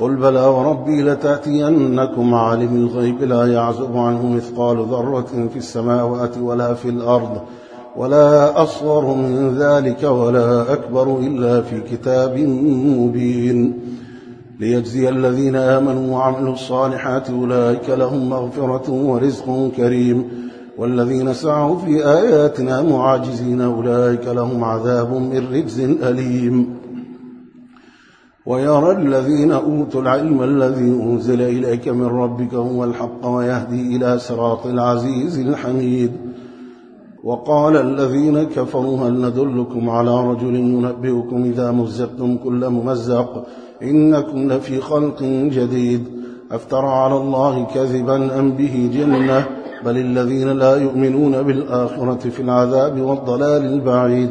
قل بلى وربي لتأتينكم عالم الغيب لا يعزب عنه مثقال ذرة في السماوات ولا في الأرض ولا أصغر من ذلك ولا أكبر إلا في كتاب مبين ليجزي الذين آمنوا وعملوا الصالحات أولئك لهم مغفرة ورزق كريم والذين سعوا في آياتنا معاجزين أولئك لهم عذاب من رجز أليم ويرى الذين أوتوا العلم الذي أنزل إليك من ربك هو الحق ويهدي إلى صراط العزيز الحميد. وقال الذين كفروا هل ندلكم على رجل ينبئكم إذا مزقتم كل ممزق؟ إنكم لفي خلق جديد. أفترى على الله كذبا أم به جنة؟ بل الذين لا يؤمنون بالآخرة في العذاب والضلال البعيد.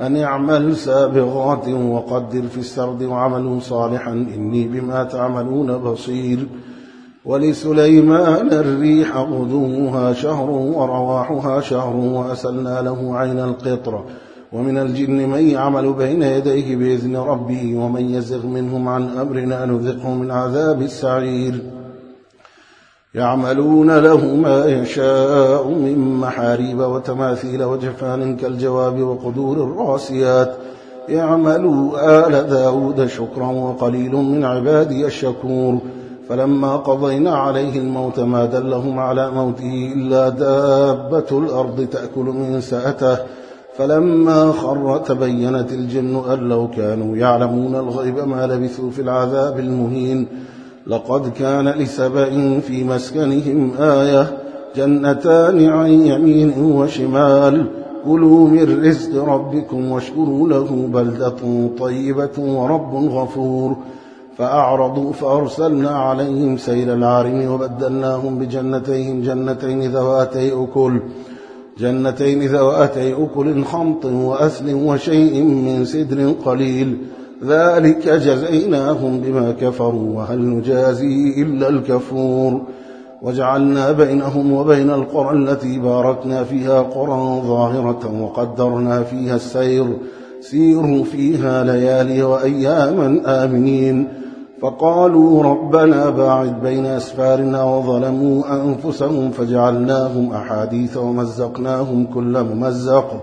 أن اعمل سابغات وقدر في السرد وعملوا صالحا إني بما تعملون بصير ولسليمان الريح غدوها شهر ورواحها شهر وأسلنا له عين القطر ومن الجن من يعمل بين يديه بإذن ربه ومن يزغ منهم عن أمرنا نذقه من عذاب السعير يعملون له ما يشاء من محاريب وتماثيل وجفان كالجواب وقدور الراسيات. يعملوا آل داود شكرا وقليل من عبادي الشكور. فلما قضينا عليه الموت ما دلهم على موته إلا دابة الأرض تأكل من سأته. فلما خر تبينت الجن أن لو كانوا يعلمون الغيب ما لبثوا في العذاب المهين. لقد كان لسبأ في مسكنهم آية جنتان عن يمين وشمال. كلوا من رزق ربكم واشكروا له بلدة طيبة ورب غفور. فأعرضوا فأرسلنا عليهم سيل العارم وبدلناهم بجنتيهم جنتين ذواتي أكل. جنتين ذواتي أكل خمط وأثل وشيء من سدر قليل. ذلك جزيناهم بما كفروا وهل نجازي إلا الكفور. وجعلنا بينهم وبين القرى التي باركنا فيها قرى ظاهرة وقدرنا فيها السير. سيروا فيها ليالي وأياما آمنين. فقالوا ربنا باعد بين أسفارنا وظلموا أنفسهم فجعلناهم أحاديث ومزقناهم كل ممزق.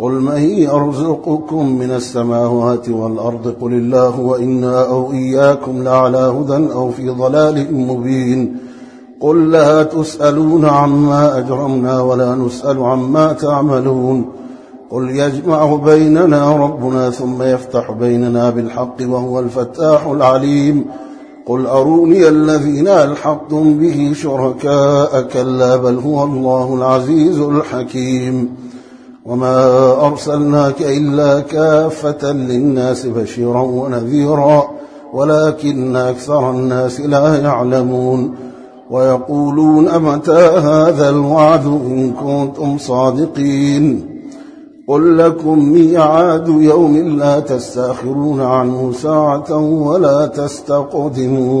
قل من يرزقكم من السماوات والأرض؟ قل الله وإنا أو إياكم لعلى هدى أو في ضلال مبين. قل لا تسألون عما أجرمنا ولا نسأل عما تعملون. قل يجمع بيننا ربنا ثم يفتح بيننا بالحق وهو الفتاح العليم. قل أروني الذين ألحقتم به شركاء كلا بل هو الله العزيز الحكيم. وما أرسلناك إلا كافة للناس بشيرا ونذيرا ولكن أكثر الناس لا يعلمون ويقولون متى هذا الوعد إن كنتم صادقين قل لكم ميعاد يوم لا تستاخرون عنه ساعة ولا تستقدمون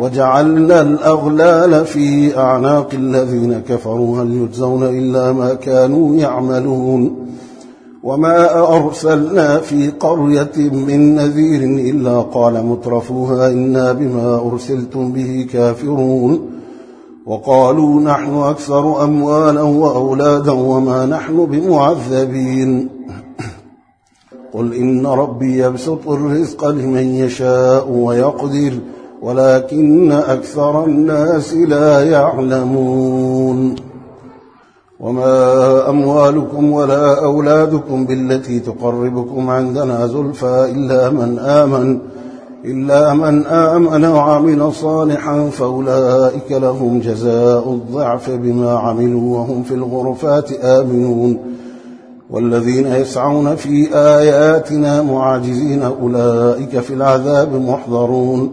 وجعلنا الأغلال في أعناق الذين كفروا. هل يجزون إلا ما كانوا يعملون؟ وما أرسلنا في قرية من نذير إلا قال مترفوها إنا بما أرسلتم به كافرون. وقالوا نحن أكثر أموالا وأولادا وما نحن بمعذبين. قل إن ربي يبسط الرزق لمن يشاء ويقدر. ولكن أكثر الناس لا يعلمون. وما أموالكم ولا أولادكم بالتي تقربكم عندنا زلفى إلا من آمن إلا من آمن وعمل صالحا فأولئك لهم جزاء الضعف بما عملوا وهم في الغرفات آمنون. والذين يسعون في آياتنا معاجزين أولئك في العذاب محضرون.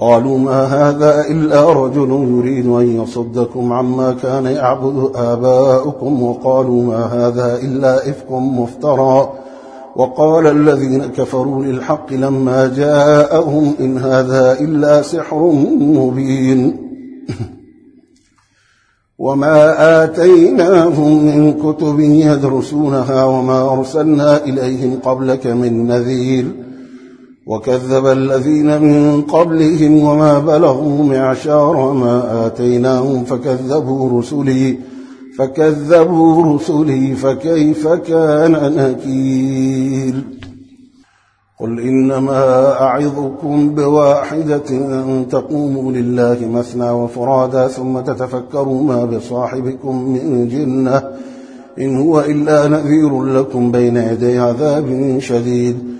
قالوا ما هذا إلا رجل يريد أن يصدكم عما كان يعبد آباؤكم وقالوا ما هذا إلا إفك مفترى. وقال الذين كفروا للحق لما جاءهم إن هذا إلا سحر مبين. وما آتيناهم من كتب يدرسونها وما أرسلنا إليهم قبلك من نذير. وكذب الذين من قبلهم وما بلغوا معشار ما آتيناهم فكذبوا رسلي فكذبوا رسلي فكيف كان نكير؟ قل إنما أعظكم بواحدة أن تقوموا لله مثنى وفرادا ثم تتفكروا ما بصاحبكم من جنة إن هو إلا نذير لكم بين يدي عذاب شديد.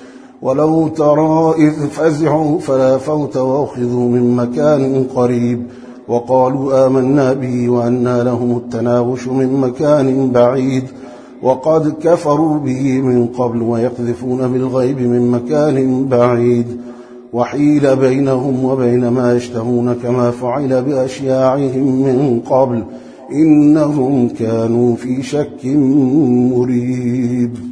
ولو ترى إذ فزعوا فلا فوت وأخذوا من مكان قريب وقالوا آمنا به وأنا لهم التناوش من مكان بعيد وقد كفروا به من قبل ويقذفون بالغيب من مكان بعيد وحيل بينهم وبين ما يشتهون كما فعل بأشياعهم من قبل إنهم كانوا في شك مريب